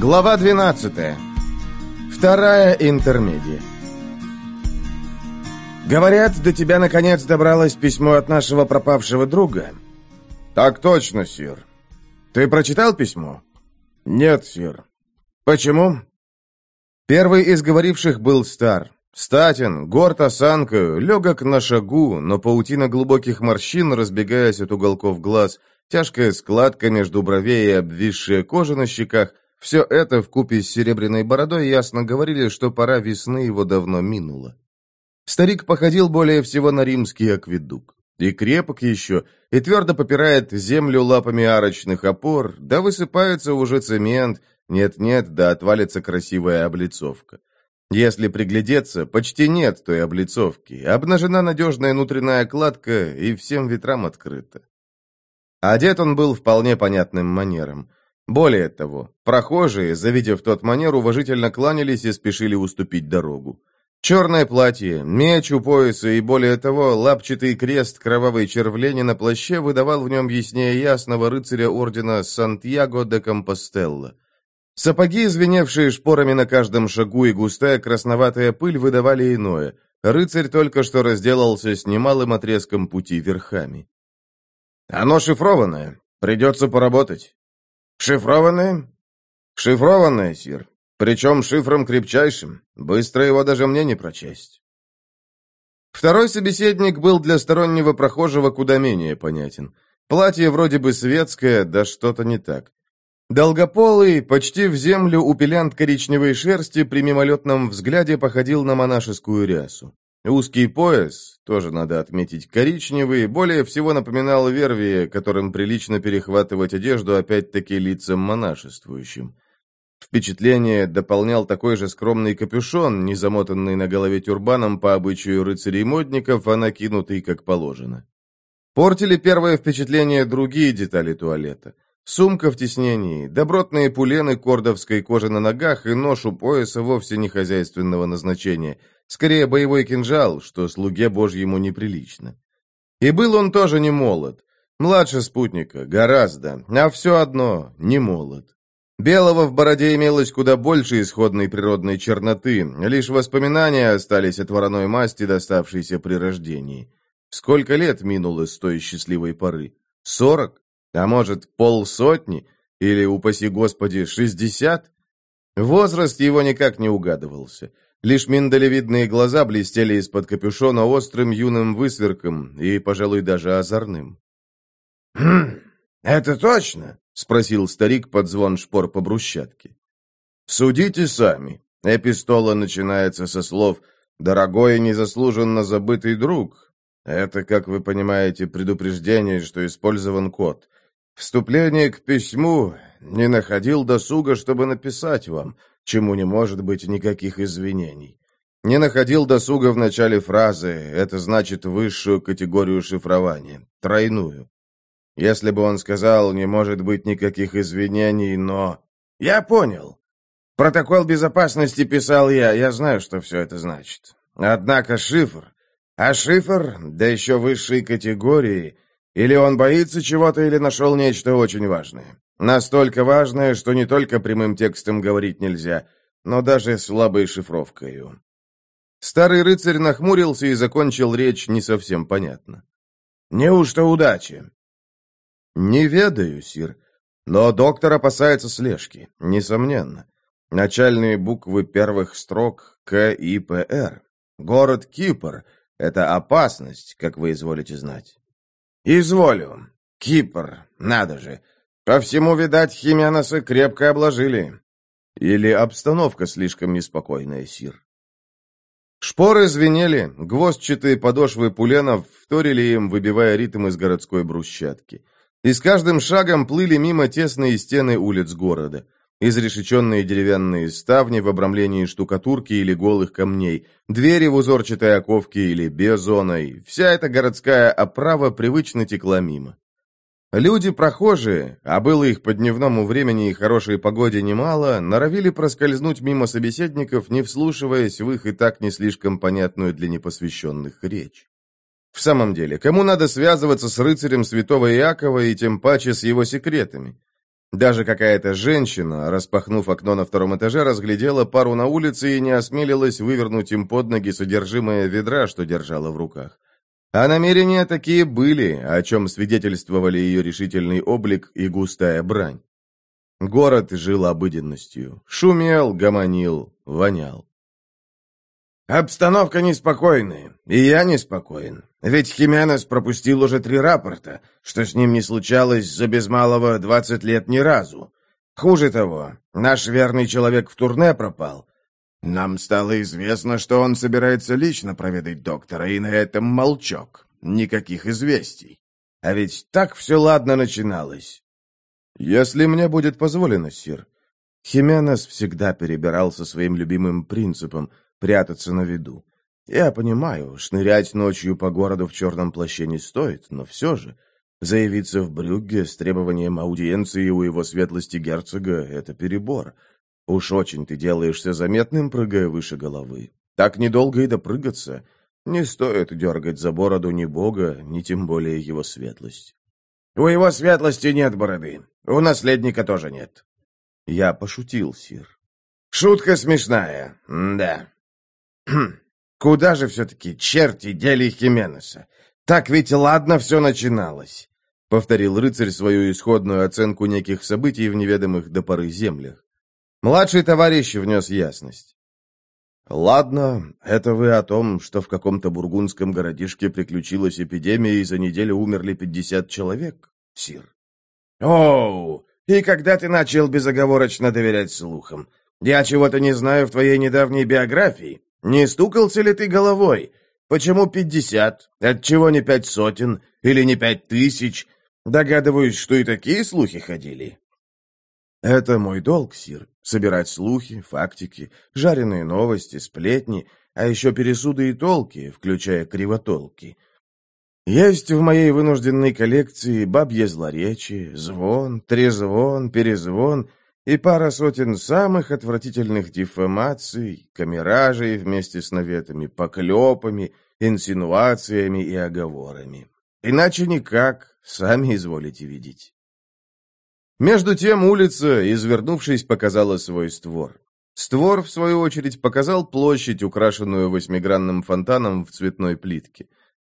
Глава 12. Вторая интермедия. Говорят, до тебя наконец добралось письмо от нашего пропавшего друга. Так точно, сир. Ты прочитал письмо? Нет, сир. Почему? Первый из говоривших был стар. Статен, горд осанкою, легок на шагу, но паутина глубоких морщин, разбегаясь от уголков глаз, тяжкая складка между бровей и обвисшая кожа на щеках, все это вкупе с серебряной бородой ясно говорили, что пора весны его давно минула. Старик походил более всего на римский акведук. И крепок еще, и твердо попирает землю лапами арочных опор, да высыпается уже цемент, нет-нет, да отвалится красивая облицовка. Если приглядеться, почти нет той облицовки, обнажена надежная внутренняя кладка и всем ветрам открыта. Одет он был вполне понятным манером. Более того, прохожие, завидев тот манер, уважительно кланялись и спешили уступить дорогу. Черное платье, меч у пояса и, более того, лапчатый крест кровавой червлени на плаще выдавал в нем яснее ясного рыцаря ордена Сантьяго де Компостелло. Сапоги, звеневшие шпорами на каждом шагу, и густая красноватая пыль выдавали иное. Рыцарь только что разделался с немалым отрезком пути верхами. «Оно шифрованное. Придется поработать». «Шифрованное?» «Шифрованное, сир. Причем шифром крепчайшим. Быстро его даже мне не прочесть». Второй собеседник был для стороннего прохожего куда менее понятен. Платье вроде бы светское, да что-то не так. Долгополый, почти в землю упелянт коричневой шерсти при мимолетном взгляде походил на монашескую рясу. Узкий пояс, тоже надо отметить, коричневый, более всего напоминал вервие, которым прилично перехватывать одежду опять-таки лицам монашествующим. Впечатление дополнял такой же скромный капюшон, не замотанный на голове тюрбаном по обычаю рыцарей-модников, а накинутый как положено. Портили первое впечатление другие детали туалета. Сумка в тиснении, добротные пулены кордовской кожи на ногах и нож у пояса вовсе не хозяйственного назначения – Скорее, боевой кинжал, что слуге Божьему неприлично. И был он тоже не молод. Младше спутника, гораздо, а все одно не молод. Белого в бороде имелось куда больше исходной природной черноты, лишь воспоминания остались от вороной масти, доставшейся при рождении. Сколько лет минуло с той счастливой поры? Сорок? А может, полсотни? Или, упаси Господи, шестьдесят? Возраст его никак не угадывался. Лишь миндалевидные глаза блестели из-под капюшона острым юным высверком и, пожалуй, даже озорным. «Хм, это точно?» — спросил старик под звон шпор по брусчатке. «Судите сами. Эпистола начинается со слов «Дорогой и незаслуженно забытый друг». Это, как вы понимаете, предупреждение, что использован код. Вступление к письму не находил досуга, чтобы написать вам — чему не может быть никаких извинений. Не находил досуга в начале фразы, это значит высшую категорию шифрования, тройную. Если бы он сказал, не может быть никаких извинений, но... Я понял. Протокол безопасности писал я, я знаю, что все это значит. Однако шифр... А шифр, да еще высшей категории... Или он боится чего-то, или нашел нечто очень важное. Настолько важное, что не только прямым текстом говорить нельзя, но даже слабой шифровкой. Старый рыцарь нахмурился и закончил речь не совсем понятно. «Неужто удачи?» «Не ведаю, сир, но доктор опасается слежки, несомненно. Начальные буквы первых строк К и П Город Кипр — это опасность, как вы изволите знать». «Изволю. Кипр, надо же. По всему, видать, Хименоса крепко обложили. Или обстановка слишком неспокойная, Сир. Шпоры звенели, гвоздчатые подошвы пуленов вторили им, выбивая ритм из городской брусчатки. И с каждым шагом плыли мимо тесные стены улиц города. Изрешеченные деревянные ставни в обрамлении штукатурки или голых камней, двери в узорчатой оковке или безоной, вся эта городская оправа привычно текла мимо. Люди прохожие, а было их по дневному времени и хорошей погоде немало, норовили проскользнуть мимо собеседников, не вслушиваясь в их и так не слишком понятную для непосвященных речь. В самом деле, кому надо связываться с рыцарем святого Иакова и тем паче с его секретами? Даже какая-то женщина, распахнув окно на втором этаже, разглядела пару на улице и не осмелилась вывернуть им под ноги содержимое ведра, что держала в руках. А намерения такие были, о чем свидетельствовали ее решительный облик и густая брань. Город жил обыденностью. Шумел, гомонил, вонял. «Обстановка неспокойная, и я неспокоен. Ведь Хименес пропустил уже три рапорта, что с ним не случалось за без малого двадцать лет ни разу. Хуже того, наш верный человек в турне пропал. Нам стало известно, что он собирается лично проведать доктора, и на этом молчок. Никаких известий. А ведь так все ладно начиналось. Если мне будет позволено, сир. Хименес всегда перебирал со своим любимым принципом прятаться на виду. Я понимаю, шнырять ночью по городу в черном плаще не стоит, но все же заявиться в Брюгге с требованием аудиенции у его светлости герцога — это перебор. Уж очень ты делаешься заметным, прыгая выше головы. Так недолго и допрыгаться. Не стоит дергать за бороду ни бога, ни тем более его светлость. У его светлости нет бороды. У наследника тоже нет. Я пошутил, сир. Шутка смешная, да. Куда же все-таки черти дели Хименеса? Так ведь ладно все начиналось. Повторил рыцарь свою исходную оценку неких событий в неведомых до поры землях. Младший товарищ внес ясность. «Ладно, это вы о том, что в каком-то бургундском городишке приключилась эпидемия, и за неделю умерли пятьдесят человек, сир?» «Оу, и когда ты начал безоговорочно доверять слухам? Я чего-то не знаю в твоей недавней биографии. Не стукался ли ты головой? Почему пятьдесят? Отчего не пять сотен? Или не пять тысяч? Догадываюсь, что и такие слухи ходили». «Это мой долг, Сир, собирать слухи, фактики, жареные новости, сплетни, а еще пересуды и толки, включая кривотолки. Есть в моей вынужденной коллекции бабье злоречие, звон, трезвон, перезвон и пара сотен самых отвратительных дефамаций, камеражей вместе с наветами, поклепами, инсинуациями и оговорами. Иначе никак, сами изволите видеть». Между тем улица, извернувшись, показала свой створ. Створ, в свою очередь, показал площадь, украшенную восьмигранным фонтаном в цветной плитке.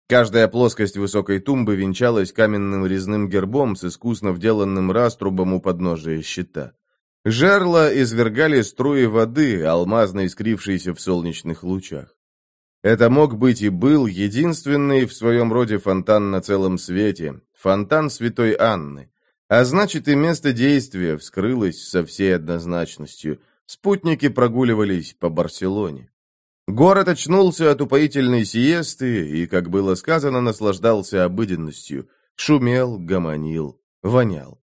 Каждая плоскость высокой тумбы венчалась каменным резным гербом с искусно вделанным раструбом у подножия щита. Жерла извергали струи воды, алмазно искрившиеся в солнечных лучах. Это мог быть и был единственный в своем роде фонтан на целом свете, фонтан Святой Анны. А значит, и место действия вскрылось со всей однозначностью. Спутники прогуливались по Барселоне. Город очнулся от упоительной сиесты и, как было сказано, наслаждался обыденностью. Шумел, гомонил, вонял.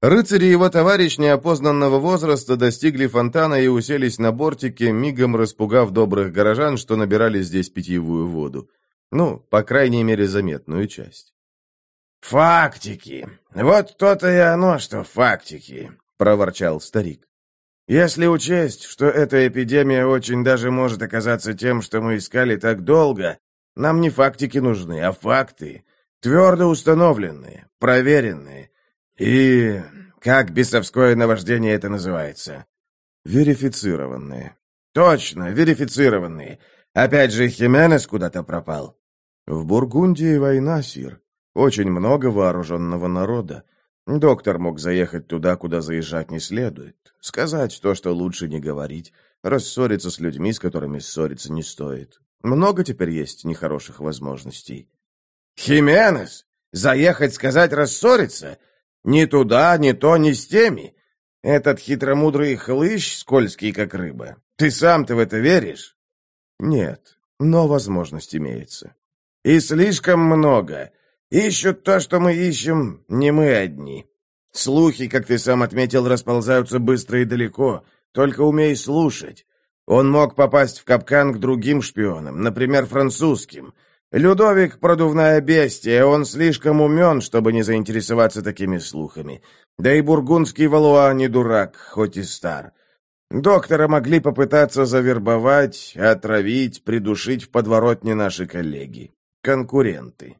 Рыцари его товарищ неопознанного возраста достигли фонтана и уселись на бортике, мигом распугав добрых горожан, что набирали здесь питьевую воду. Ну, по крайней мере, заметную часть. «Фактики! Вот то-то и оно, что фактики!» — проворчал старик. «Если учесть, что эта эпидемия очень даже может оказаться тем, что мы искали так долго, нам не фактики нужны, а факты, твердо установленные, проверенные. И как бесовское наваждение это называется?» «Верифицированные». «Точно, верифицированные. Опять же, Хименес куда-то пропал». «В Бургундии война, Сир. Очень много вооруженного народа. Доктор мог заехать туда, куда заезжать не следует. Сказать то, что лучше не говорить. Рассориться с людьми, с которыми ссориться не стоит. Много теперь есть нехороших возможностей. «Хименес? Заехать, сказать, рассориться? Ни туда, ни то, ни с теми? Этот хитромудрый хлыщ, скользкий как рыба. Ты сам-то в это веришь?» «Нет, но возможность имеется». «И слишком много. Ищут то, что мы ищем, не мы одни. Слухи, как ты сам отметил, расползаются быстро и далеко. Только умей слушать. Он мог попасть в капкан к другим шпионам, например, французским. Людовик — продувная бестия, он слишком умен, чтобы не заинтересоваться такими слухами. Да и бургундский Валуа не дурак, хоть и стар. Доктора могли попытаться завербовать, отравить, придушить в подворотне наши коллеги. Конкуренты.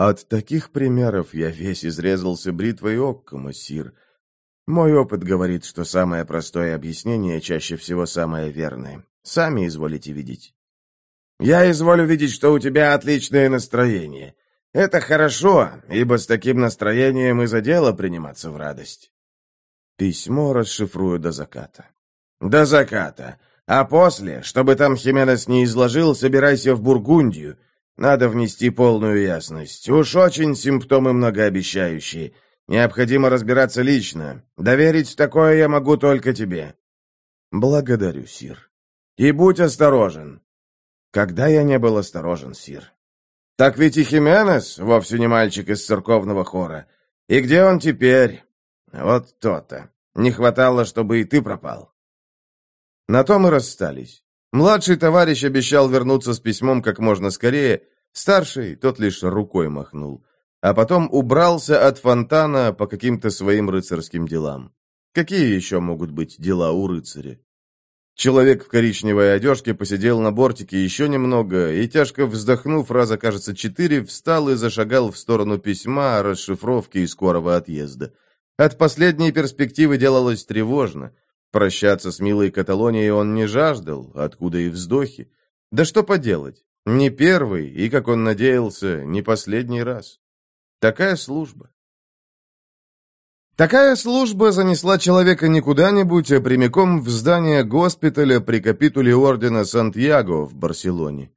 От таких примеров я весь изрезался бритвой оккома, сир. Мой опыт говорит, что самое простое объяснение чаще всего самое верное. Сами изволите видеть. Я изволю видеть, что у тебя отличное настроение. Это хорошо, ибо с таким настроением и за дело приниматься в радость. Письмо расшифрую до заката. До заката. А после, чтобы там Хименес не изложил, собирайся в Бургундию. Надо внести полную ясность. Уж очень симптомы многообещающие. Необходимо разбираться лично. Доверить такое я могу только тебе. Благодарю, Сир. И будь осторожен. Когда я не был осторожен, Сир? Так ведь и Хименес вовсе не мальчик из церковного хора. И где он теперь? Вот то-то. Не хватало, чтобы и ты пропал. На том и расстались. Младший товарищ обещал вернуться с письмом как можно скорее, старший тот лишь рукой махнул а потом убрался от фонтана по каким-то своим рыцарским делам. Какие еще могут быть дела у рыцаря? Человек в коричневой одежке посидел на бортике еще немного и, тяжко вздохнув, раза, кажется, четыре, встал и зашагал в сторону письма, расшифровки и скорого отъезда. От последней перспективы делалось тревожно. Прощаться с милой Каталонией он не жаждал, откуда и вздохи. Да что поделать, не первый и, как он надеялся, не последний раз. Такая служба. Такая служба занесла человека не куда-нибудь, а прямиком в здание госпиталя при капитуле ордена Сантьяго в Барселоне.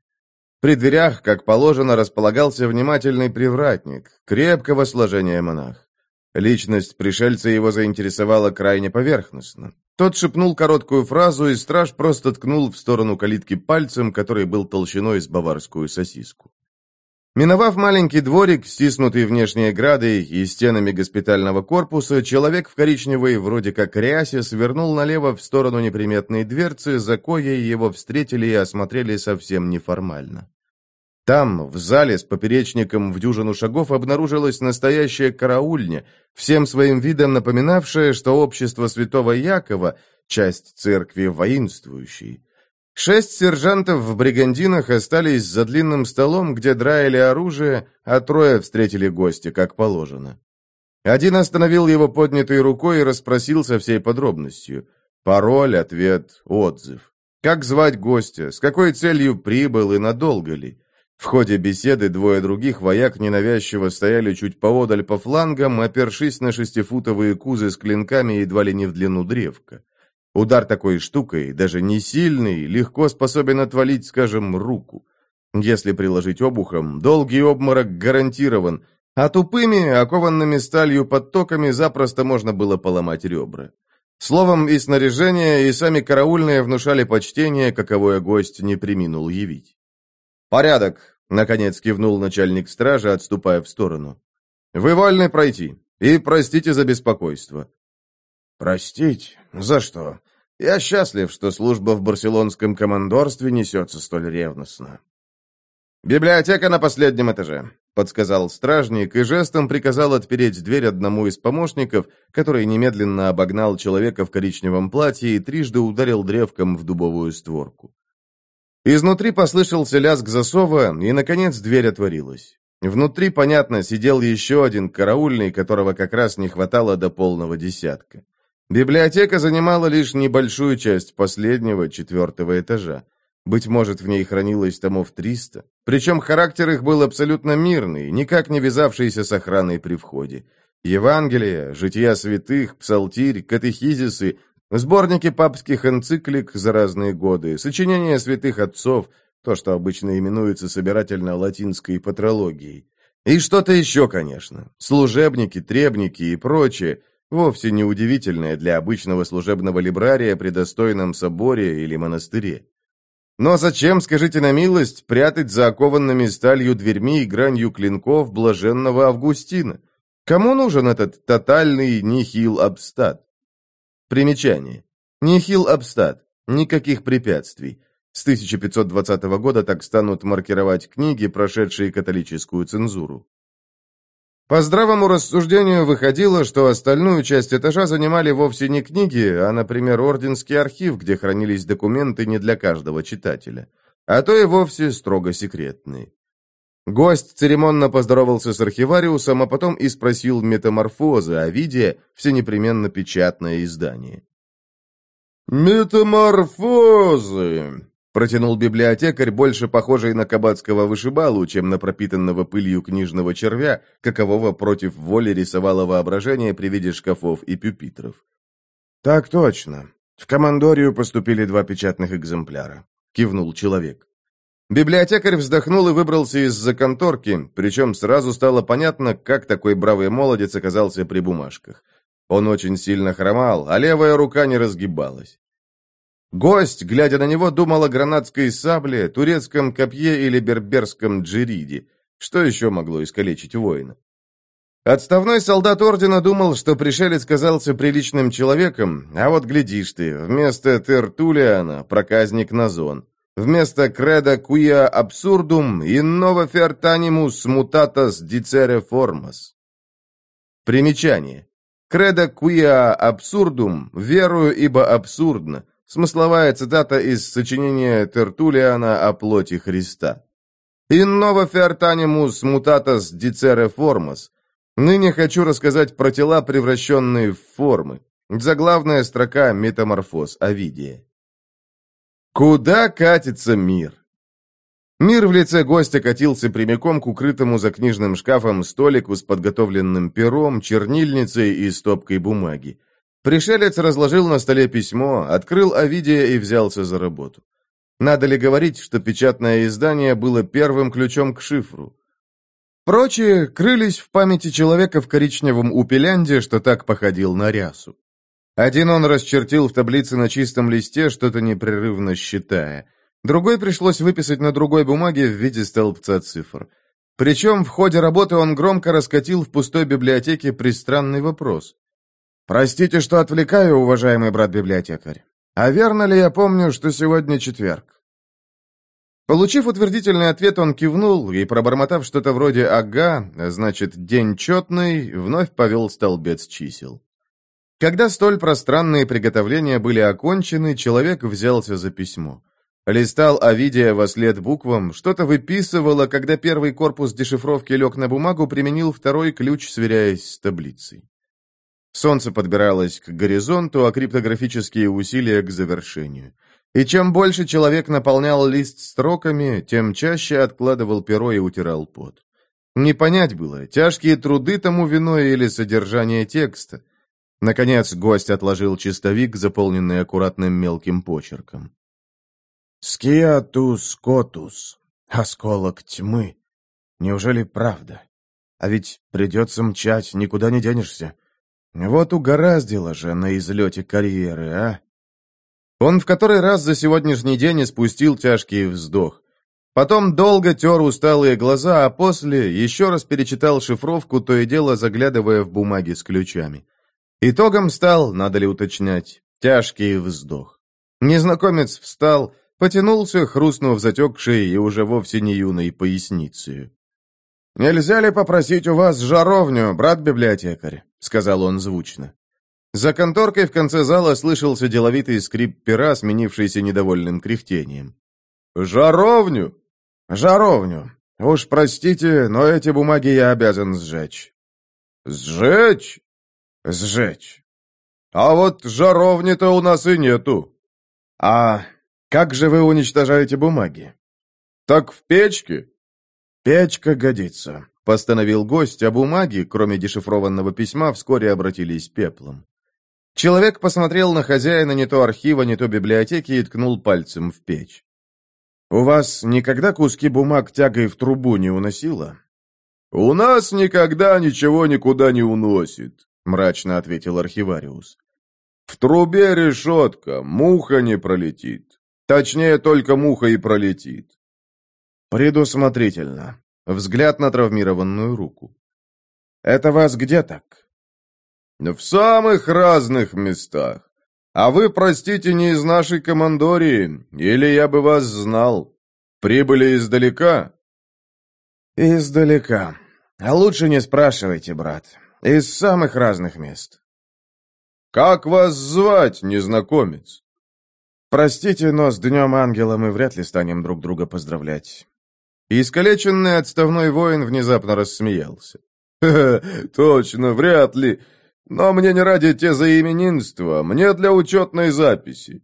При дверях, как положено, располагался внимательный привратник, крепкого сложения монах. Личность пришельца его заинтересовала крайне поверхностно. Тот шепнул короткую фразу, и страж просто ткнул в сторону калитки пальцем, который был толщиной с баварскую сосиску. Миновав маленький дворик, стиснутый внешней оградой и стенами госпитального корпуса, человек в коричневой, вроде как рясе, свернул налево в сторону неприметной дверцы, за коей его встретили и осмотрели совсем неформально. Там, в зале с поперечником в дюжину шагов, обнаружилась настоящая караульня, всем своим видом напоминавшая, что общество святого Якова — часть церкви воинствующей. Шесть сержантов в бригандинах остались за длинным столом, где драили оружие, а трое встретили гостя, как положено. Один остановил его поднятой рукой и расспросил со всей подробностью. Пароль, ответ, отзыв. Как звать гостя, с какой целью прибыл и надолго ли? В ходе беседы двое других вояк ненавязчиво стояли чуть поодаль по флангам, опершись на шестифутовые кузы с клинками едва ли не в длину древка. Удар такой штукой, даже не сильный, легко способен отвалить, скажем, руку. Если приложить обухом, долгий обморок гарантирован, а тупыми, окованными сталью подтоками запросто можно было поломать ребра. Словом, и снаряжение, и сами караульные внушали почтение, каковое гость не приминул явить. «Порядок», — наконец кивнул начальник стражи, отступая в сторону. «Вы вольны пройти, и простите за беспокойство. «Простить? За что? Я счастлив, что служба в барселонском командорстве несется столь ревностно». «Библиотека на последнем этаже», — подсказал стражник и жестом приказал отпереть дверь одному из помощников, который немедленно обогнал человека в коричневом платье и трижды ударил древком в дубовую створку. Изнутри послышался лязг засова, и, наконец, дверь отворилась. Внутри, понятно, сидел еще один караульный, которого как раз не хватало до полного десятка. Библиотека занимала лишь небольшую часть последнего, четвертого этажа. Быть может, в ней хранилось томов 300. Причем характер их был абсолютно мирный, никак не вязавшийся с охраной при входе. Евангелия, жития святых, псалтирь, катехизисы, сборники папских энциклик за разные годы, сочинения святых отцов, то, что обычно именуется собирательно-латинской патрологией. И что-то еще, конечно. Служебники, требники и прочее – Вовсе не удивительное для обычного служебного либрария при достойном соборе или монастыре. Но зачем, скажите на милость, прятать за окованными сталью дверьми и гранью клинков блаженного Августина? Кому нужен этот тотальный нихил-абстат? Примечание. Нихил-абстат. Никаких препятствий. С 1520 года так станут маркировать книги, прошедшие католическую цензуру. По здравому рассуждению выходило, что остальную часть этажа занимали вовсе не книги, а, например, орденский архив, где хранились документы не для каждого читателя, а то и вовсе строго секретные. Гость церемонно поздоровался с архивариусом, а потом и спросил метаморфозы, а видя все непременно печатное издание. «Метаморфозы!» — протянул библиотекарь, больше похожий на кабацкого вышибалу, чем на пропитанного пылью книжного червя, какового против воли рисовало воображение при виде шкафов и пюпитров. «Так точно. В командорию поступили два печатных экземпляра», — кивнул человек. Библиотекарь вздохнул и выбрался из-за конторки, причем сразу стало понятно, как такой бравый молодец оказался при бумажках. Он очень сильно хромал, а левая рука не разгибалась. Гость, глядя на него, думал о гранатской сабле, турецком копье или берберском джириде. Что еще могло искалечить воина? Отставной солдат ордена думал, что пришелец казался приличным человеком, а вот глядишь ты, вместо Тертулиана проказник Назон. Вместо креда quia абсурдум innovo fertanimus mutatas dicere formas. Примечание. Кредо quia абсурдум, верую, ибо абсурдно. Смысловая цитата из сочинения Тертулиана о плоти Христа. «Инново феартанимус мутатас дицере формас». Ныне хочу рассказать про тела, превращенные в формы. Заглавная строка «Метаморфоз» Овидия. Куда катится мир? Мир в лице гостя катился прямиком к укрытому за книжным шкафом столику с подготовленным пером, чернильницей и стопкой бумаги. Пришелец разложил на столе письмо, открыл Овидия и взялся за работу. Надо ли говорить, что печатное издание было первым ключом к шифру? Прочие крылись в памяти человека в коричневом упелянде, что так походил на рясу. Один он расчертил в таблице на чистом листе, что-то непрерывно считая. Другой пришлось выписать на другой бумаге в виде столбца цифр. Причем в ходе работы он громко раскатил в пустой библиотеке пристранный вопрос. «Простите, что отвлекаю, уважаемый брат-библиотекарь. А верно ли я помню, что сегодня четверг?» Получив утвердительный ответ, он кивнул и, пробормотав что-то вроде «ага», значит, день четный, вновь повел столбец чисел. Когда столь пространные приготовления были окончены, человек взялся за письмо. Листал Овидия во след буквам, что-то выписывало, когда первый корпус дешифровки лег на бумагу, применил второй ключ, сверяясь с таблицей. Солнце подбиралось к горизонту, а криптографические усилия к завершению. И чем больше человек наполнял лист строками, тем чаще откладывал перо и утирал пот. Не понять было, тяжкие труды тому виной или содержание текста. Наконец гость отложил чистовик, заполненный аккуратным мелким почерком. «Скиатус котус, осколок тьмы. Неужели правда? А ведь придется мчать, никуда не денешься. Вот угораздило же на излете карьеры, а? Он в который раз за сегодняшний день испустил тяжкий вздох. Потом долго тер усталые глаза, а после еще раз перечитал шифровку, то и дело заглядывая в бумаги с ключами. Итогом стал, надо ли уточнять, тяжкий вздох. Незнакомец встал, потянулся, хрустнув затекшей и уже вовсе не юной поясницей. «Нельзя ли попросить у вас жаровню, брат-библиотекарь?» — сказал он звучно. За конторкой в конце зала слышался деловитый скрип пера, сменившийся недовольным кряхтением. «Жаровню?» «Жаровню. Уж простите, но эти бумаги я обязан сжечь». «Сжечь?» «Сжечь». «А вот жаровни-то у нас и нету». «А как же вы уничтожаете бумаги?» «Так в печке». «Печка годится. — постановил гость, а бумаги, кроме дешифрованного письма, вскоре обратились пеплом. Человек посмотрел на хозяина не то архива, не то библиотеки и ткнул пальцем в печь. «У вас никогда куски бумаг тягой в трубу не уносило?» «У нас никогда ничего никуда не уносит», — мрачно ответил архивариус. «В трубе решетка, муха не пролетит. Точнее, только муха и пролетит». «Предусмотрительно. Взгляд на травмированную руку. «Это вас где так?» «В самых разных местах. А вы, простите, не из нашей командории, или я бы вас знал. Прибыли издалека?» «Издалека. А лучше не спрашивайте, брат. Из самых разных мест». «Как вас звать, незнакомец?» «Простите, но с Днем Ангела мы вряд ли станем друг друга поздравлять. Искалеченный отставной воин внезапно рассмеялся. «Ха -ха, точно, вряд ли. Но мне не ради те заименинства, мне для учетной записи».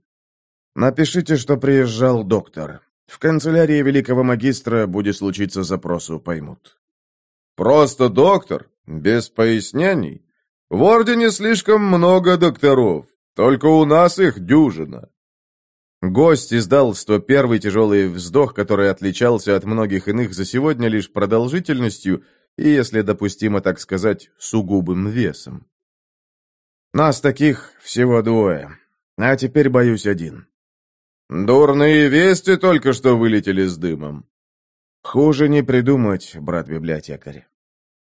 «Напишите, что приезжал доктор. В канцелярии великого магистра будет случиться запросу, поймут». «Просто доктор? Без пояснений? В Ордене слишком много докторов, только у нас их дюжина». Гость издал 101 тяжелый вздох, который отличался от многих иных за сегодня лишь продолжительностью и, если допустимо так сказать, сугубым весом. Нас таких всего двое, а теперь боюсь один. Дурные вести только что вылетели с дымом. Хуже не придумать, брат-библиотекарь.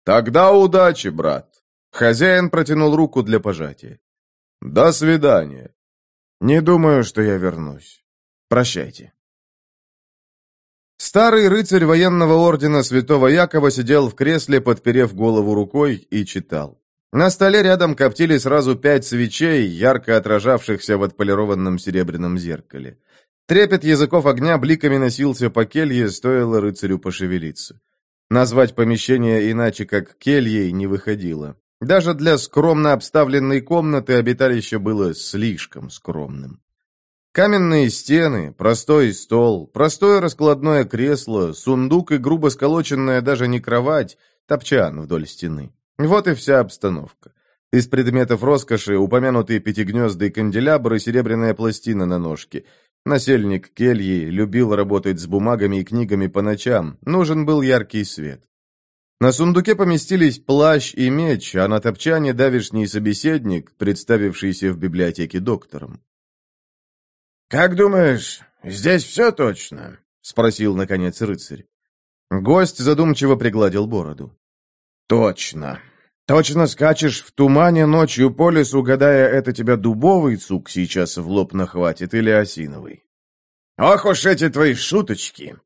Тогда удачи, брат. Хозяин протянул руку для пожатия. До свидания. Не думаю, что я вернусь. Прощайте. Старый рыцарь военного ордена святого Якова сидел в кресле, подперев голову рукой, и читал. На столе рядом коптили сразу пять свечей, ярко отражавшихся в отполированном серебряном зеркале. Трепет языков огня бликами носился по келье, стоило рыцарю пошевелиться. Назвать помещение иначе, как кельей, не выходило. Даже для скромно обставленной комнаты обиталище было слишком скромным. Каменные стены, простой стол, простое раскладное кресло, сундук и грубо сколоченная даже не кровать, топчан вдоль стены. Вот и вся обстановка. Из предметов роскоши упомянутые канделябры и серебряная пластина на ножке. Насельник кельи любил работать с бумагами и книгами по ночам, нужен был яркий свет. На сундуке поместились плащ и меч, а на топчане давишний собеседник, представившийся в библиотеке доктором. «Как думаешь, здесь все точно?» — спросил, наконец, рыцарь. Гость задумчиво пригладил бороду. «Точно. Точно скачешь в тумане ночью по лесу, гадая, это тебя дубовый цук сейчас в лоб нахватит или осиновый. Ох уж эти твои шуточки!»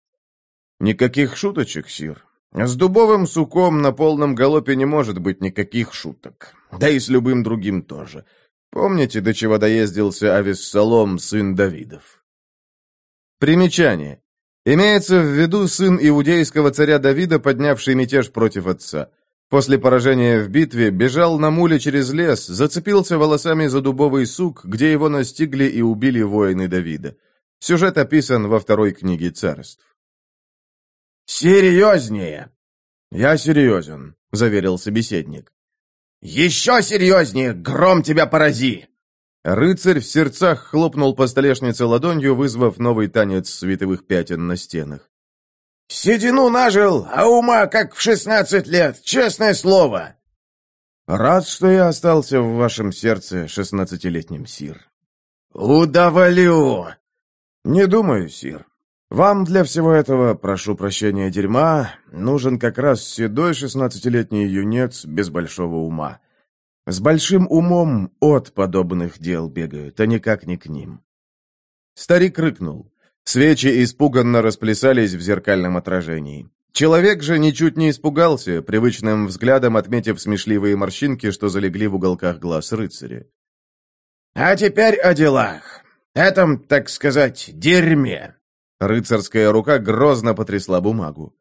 «Никаких шуточек, Сир. С дубовым суком на полном галопе не может быть никаких шуток. Да и с любым другим тоже. Помните, до чего доездился Авессалом, сын Давидов? Примечание. Имеется в виду сын иудейского царя Давида, поднявший мятеж против отца. После поражения в битве бежал на муле через лес, зацепился волосами за дубовый сук, где его настигли и убили воины Давида. Сюжет описан во второй книге царств. «Серьезнее!» «Я серьезен», — заверил собеседник. «Еще серьезнее! Гром тебя порази!» Рыцарь в сердцах хлопнул по столешнице ладонью, вызвав новый танец световых пятен на стенах. «Седину нажил, а ума как в шестнадцать лет, честное слово!» «Рад, что я остался в вашем сердце шестнадцатилетним, Сир». «Удоволю!» «Не думаю, Сир. Вам для всего этого, прошу прощения, дерьма, нужен как раз седой шестнадцатилетний юнец без большого ума. С большим умом от подобных дел бегают, а никак не к ним. Старик рыкнул. Свечи испуганно расплясались в зеркальном отражении. Человек же ничуть не испугался, привычным взглядом отметив смешливые морщинки, что залегли в уголках глаз рыцаря. «А теперь о делах. Этом, так сказать, дерьме. Рыцарская рука грозно потрясла бумагу.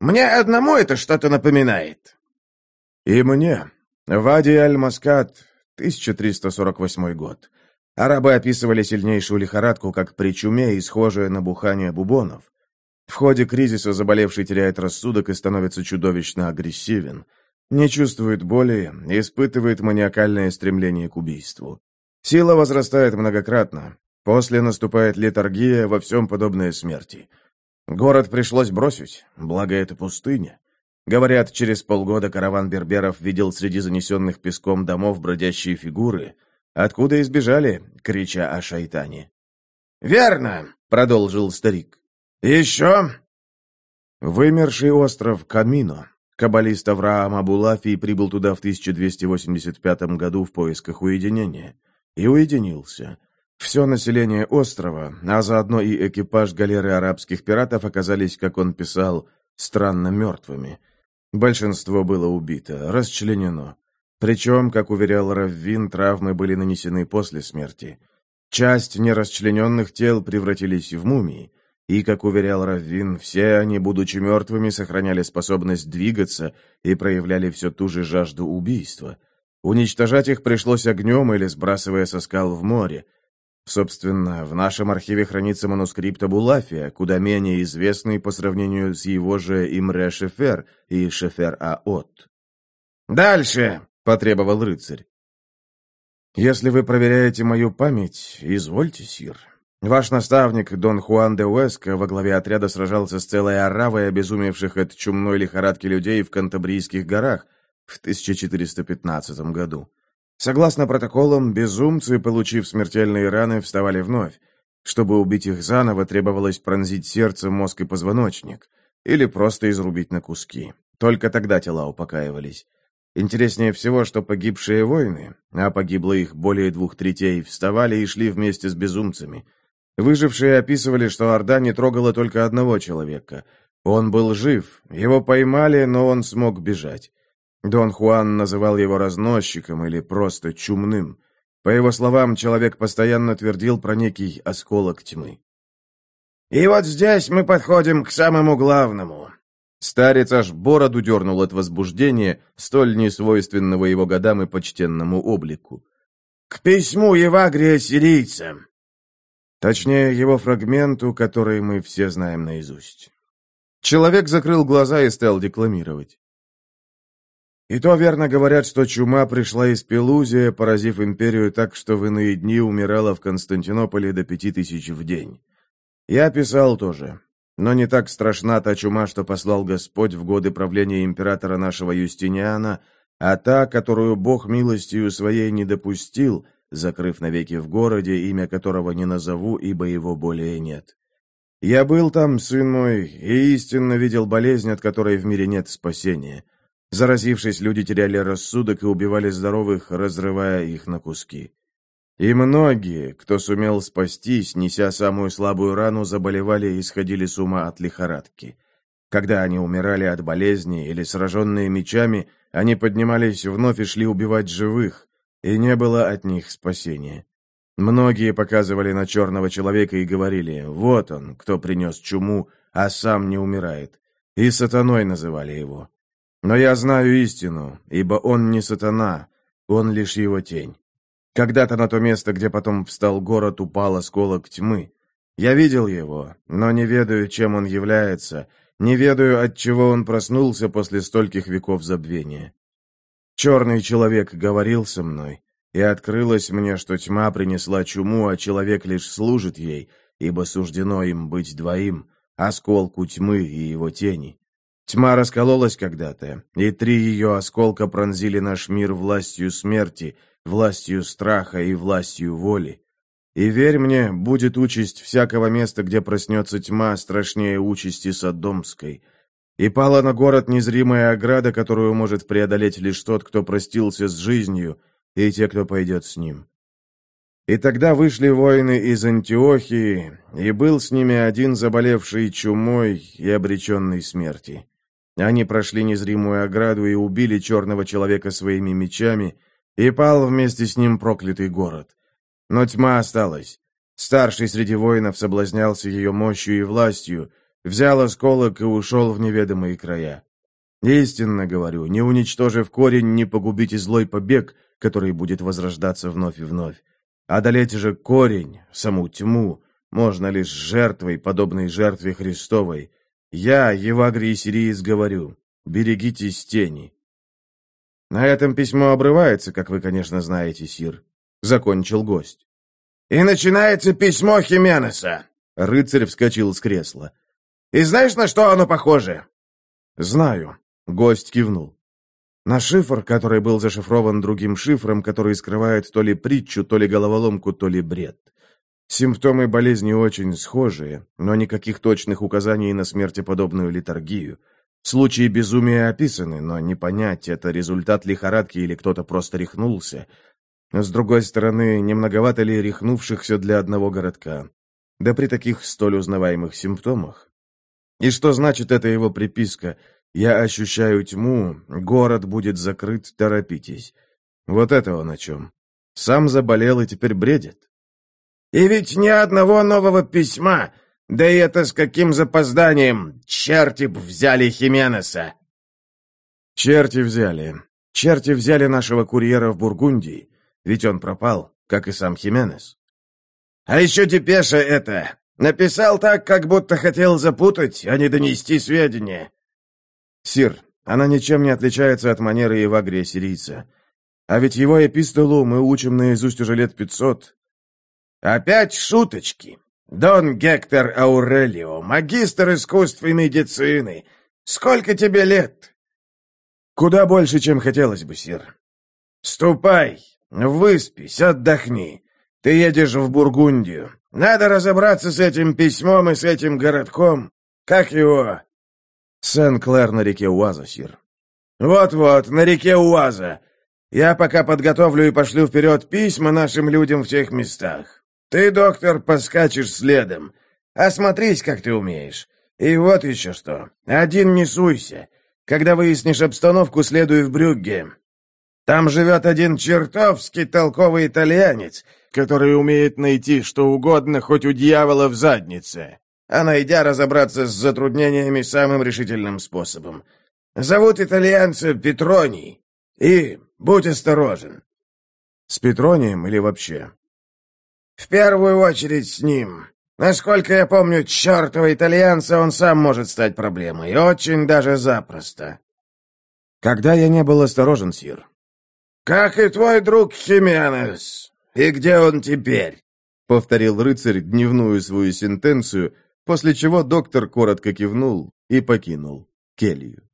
«Мне одному это что-то напоминает». «И мне. Вади Аль-Маскат, 1348 год. Арабы описывали сильнейшую лихорадку как при чуме и схожее набухание бубонов. В ходе кризиса заболевший теряет рассудок и становится чудовищно агрессивен. Не чувствует боли, испытывает маниакальное стремление к убийству. Сила возрастает многократно. После наступает летаргия, во всем подобное смерти. Город пришлось бросить, благо это пустыня. Говорят, через полгода караван берберов видел среди занесенных песком домов бродящие фигуры, откуда избежали, крича о шайтане. «Верно», — продолжил старик. «Еще?» Вымерший остров Камино. Каббалист Авраам Абулафий прибыл туда в 1285 году в поисках уединения. И уединился. Все население острова, а заодно и экипаж галеры арабских пиратов оказались, как он писал, странно мертвыми. Большинство было убито, расчленено. Причем, как уверял Раввин, травмы были нанесены после смерти. Часть нерасчлененных тел превратились в мумии. И, как уверял Раввин, все они, будучи мертвыми, сохраняли способность двигаться и проявляли все ту же жажду убийства. Уничтожать их пришлось огнем или сбрасывая со скал в море. Собственно, в нашем архиве хранится манускрипт Абулафия, куда менее известный по сравнению с его же Имре Шефер и Шефер Аот. «Дальше!» — потребовал рыцарь. «Если вы проверяете мою память, извольте, сир. Ваш наставник, Дон Хуан де Уэско, во главе отряда сражался с целой оравой обезумевших от чумной лихорадки людей в Кантабрийских горах в 1415 году. Согласно протоколам, безумцы, получив смертельные раны, вставали вновь. Чтобы убить их заново, требовалось пронзить сердце, мозг и позвоночник, или просто изрубить на куски. Только тогда тела упокаивались. Интереснее всего, что погибшие воины, а погибло их более двух третей, вставали и шли вместе с безумцами. Выжившие описывали, что Орда не трогала только одного человека. Он был жив, его поймали, но он смог бежать. Дон Хуан называл его разносчиком или просто чумным. По его словам, человек постоянно твердил про некий осколок тьмы. «И вот здесь мы подходим к самому главному». Старец аж бороду дернул от возбуждения, столь несвойственного его годам и почтенному облику. «К письму Евагрия сирийца». Точнее, его фрагменту, который мы все знаем наизусть. Человек закрыл глаза и стал декламировать. И то верно говорят, что чума пришла из Пелузия, поразив империю так, что в иные дни умирала в Константинополе до пяти тысяч в день. Я писал тоже, но не так страшна та чума, что послал Господь в годы правления императора нашего Юстиниана, а та, которую Бог милостью своей не допустил, закрыв навеки в городе, имя которого не назову, ибо его более нет. Я был там, сын мой, и истинно видел болезнь, от которой в мире нет спасения. Заразившись, люди теряли рассудок и убивали здоровых, разрывая их на куски. И многие, кто сумел спастись, неся самую слабую рану, заболевали и сходили с ума от лихорадки. Когда они умирали от болезни или сраженные мечами, они поднимались вновь и шли убивать живых, и не было от них спасения. Многие показывали на черного человека и говорили, вот он, кто принес чуму, а сам не умирает. И сатаной называли его. Но я знаю истину, ибо он не сатана, он лишь его тень. Когда-то на то место, где потом встал город, упал осколок тьмы. Я видел его, но не ведаю, чем он является, не ведаю, от чего он проснулся после стольких веков забвения. Черный человек говорил со мной, и открылось мне, что тьма принесла чуму, а человек лишь служит ей, ибо суждено им быть двоим, осколку тьмы и его тени. Тьма раскололась когда-то, и три ее осколка пронзили наш мир властью смерти, властью страха и властью воли. И верь мне, будет участь всякого места, где проснется тьма, страшнее участи Содомской. И пала на город незримая ограда, которую может преодолеть лишь тот, кто простился с жизнью, и те, кто пойдет с ним. И тогда вышли воины из Антиохии, и был с ними один заболевший чумой и обреченный смерти. Они прошли незримую ограду и убили черного человека своими мечами, и пал вместе с ним проклятый город. Но тьма осталась. Старший среди воинов соблазнялся ее мощью и властью, взял осколок и ушел в неведомые края. Истинно говорю, не уничтожив корень, не погубите злой побег, который будет возрождаться вновь и вновь. Одолеть же корень, саму тьму, можно лишь жертвой, подобной жертве Христовой, я, Евагрий Сириец, говорю, берегитесь тени. На этом письмо обрывается, как вы, конечно, знаете, Сир. Закончил гость. И начинается письмо Хименеса. Рыцарь вскочил с кресла. И знаешь, на что оно похоже? Знаю. Гость кивнул. На шифр, который был зашифрован другим шифром, который скрывает то ли притчу, то ли головоломку, то ли бред. Симптомы болезни очень схожие, но никаких точных указаний на смертеподобную литургию. Случаи безумия описаны, но не понять, это результат лихорадки или кто-то просто рехнулся. С другой стороны, не многовато ли рехнувшихся для одного городка? Да при таких столь узнаваемых симптомах. И что значит эта его приписка? «Я ощущаю тьму, город будет закрыт, торопитесь». Вот это он о чем. Сам заболел и теперь бредит. И ведь ни одного нового письма, Да и это с каким запозданием! Черти б взяли Хименеса!» «Черти взяли. Черти взяли нашего курьера в Бургундии, ведь он пропал, как и сам Хименес». «А еще депеша это! Написал так, как будто хотел запутать, а не донести сведения». «Сир, она ничем не отличается от манеры Евагрия сирийца. А ведь его эпистолу мы учим наизусть уже лет пятьсот». «Опять шуточки. Дон Гектор Аурелио, магистр искусств и медицины. Сколько тебе лет?» «Куда больше, чем хотелось бы, сир». «Ступай, выспись, отдохни. Ты едешь в Бургундию. Надо разобраться с этим письмом и с этим городком. Как его?» «Сен-Клэр на реке Уаза, сир». «Вот-вот, на реке Уаза. Я пока подготовлю и пошлю вперед письма нашим людям в тех местах. Ты, доктор, поскачешь следом. Осмотрись, как ты умеешь. И вот еще что. Один не суйся. Когда выяснишь обстановку, следуй в Брюгге. Там живет один чертовски толковый итальянец, который умеет найти что угодно, хоть у дьявола в заднице а найдя разобраться с затруднениями самым решительным способом. Зовут итальянца Петроний. И будь осторожен. С Петронием или вообще? В первую очередь с ним. Насколько я помню, чертова итальянца он сам может стать проблемой. Очень даже запросто. Когда я не был осторожен, Сир? Как и твой друг Хименес. И где он теперь? Повторил рыцарь дневную свою сентенцию, после чего доктор коротко кивнул и покинул келью.